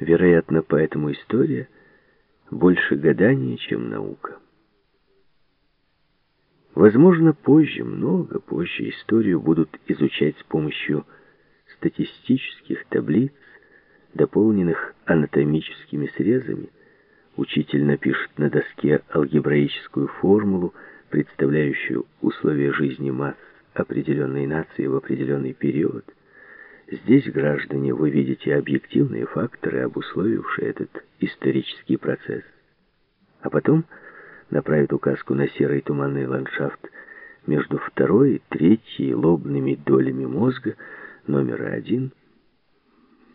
Вероятно, поэтому история больше гадания, чем наука. Возможно, позже, много позже, историю будут изучать с помощью статистических таблиц, дополненных анатомическими срезами. Учитель напишет на доске алгебраическую формулу, представляющую условия жизни масс определенной нации в определенный период. Здесь, граждане, вы видите объективные факторы, обусловившие этот исторический процесс. А потом направит указку на серый туманный ландшафт между второй и третьей лобными долями мозга номера один.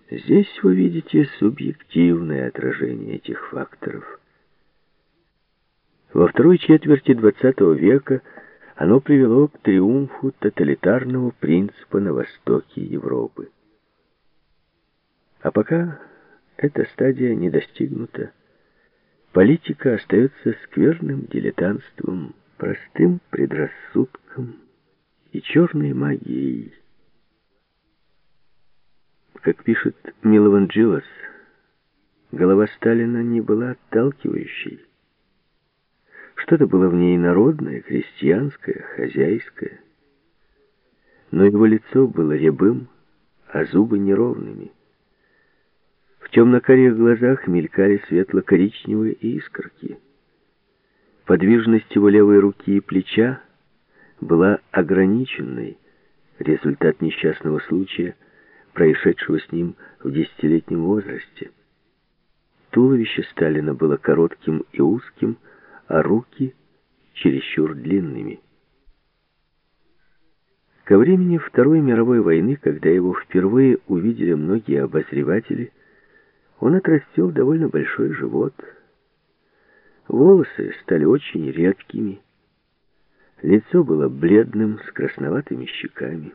Здесь вы видите субъективное отражение этих факторов. Во второй четверти XX века оно привело к триумфу тоталитарного принципа на востоке Европы. А пока эта стадия не достигнута, Политика остается скверным дилетантством, простым предрассудком и черной магией. Как пишет Милован Джилос, голова Сталина не была отталкивающей. Что-то было в ней народное, крестьянское, хозяйское. Но его лицо было рябым, а зубы неровными темно-карих глазах мелькали светло-коричневые искорки. Подвижность его левой руки и плеча была ограниченной, результат несчастного случая, происшедшего с ним в десятилетнем возрасте. Туловище Сталина было коротким и узким, а руки чересчур длинными. Ко времени Второй мировой войны, когда его впервые увидели многие обозреватели, он отрастил довольно большой живот. Волосы стали очень редкими. Лицо было бледным, с красноватыми щеками.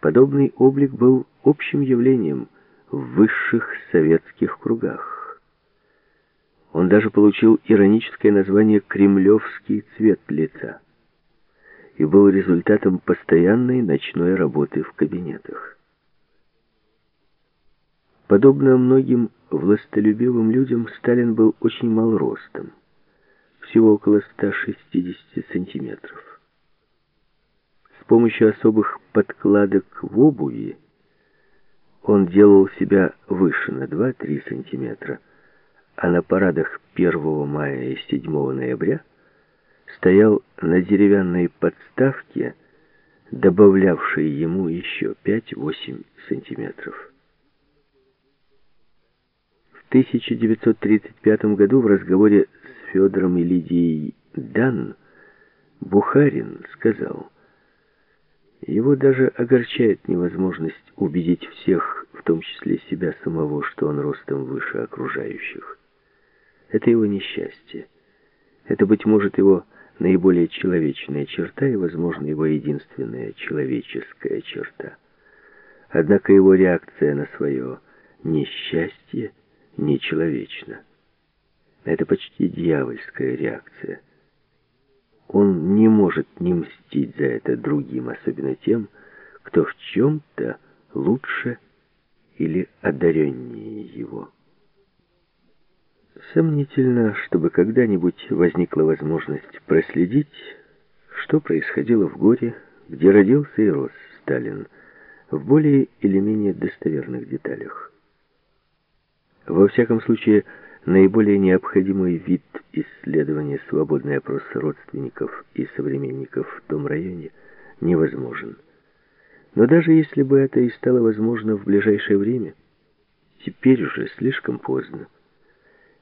Подобный облик был общим явлением в высших советских кругах. Он даже получил ироническое название «кремлевский цвет лица» и был результатом постоянной ночной работы в кабинетах. Подобно многим властолюбивым людям, Сталин был очень мал ростом, всего около 160 сантиметров. С помощью особых подкладок в обуви он делал себя выше на 2-3 сантиметра, а на парадах 1 мая и 7 ноября стоял на деревянной подставке, добавлявшей ему еще 5-8 сантиметров. 1935 году в разговоре с Федором и Лидией Дан Бухарин сказал, его даже огорчает невозможность убедить всех, в том числе себя самого, что он ростом выше окружающих. Это его несчастье. Это, быть может, его наиболее человечная черта и, возможно, его единственная человеческая черта. Однако его реакция на свое несчастье – нечеловечно. Это почти дьявольская реакция. Он не может не мстить за это другим, особенно тем, кто в чем-то лучше или одареннее его. Сомнительно, чтобы когда-нибудь возникла возможность проследить, что происходило в горе, где родился и рос Сталин, в более или менее достоверных деталях. Во всяком случае, наиболее необходимый вид исследования свободный опрос родственников и современников в том районе невозможен. Но даже если бы это и стало возможно в ближайшее время, теперь уже слишком поздно.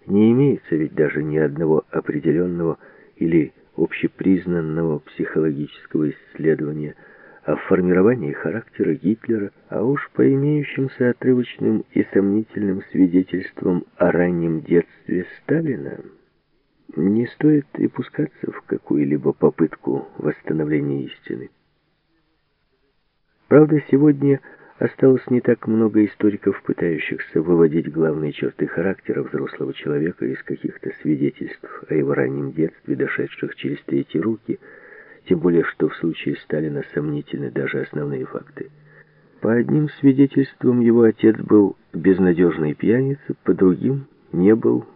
Не имеется ведь даже ни одного определенного или общепризнанного психологического исследования – о формировании характера Гитлера, а уж по имеющимся отрывочным и сомнительным свидетельствам о раннем детстве Сталина, не стоит и пускаться в какую-либо попытку восстановления истины. Правда, сегодня осталось не так много историков, пытающихся выводить главные черты характера взрослого человека из каких-то свидетельств о его раннем детстве, дошедших через третьи руки – тем более, что в случае Сталина сомнительны даже основные факты. По одним свидетельствам его отец был безнадежный пьяница, по другим не был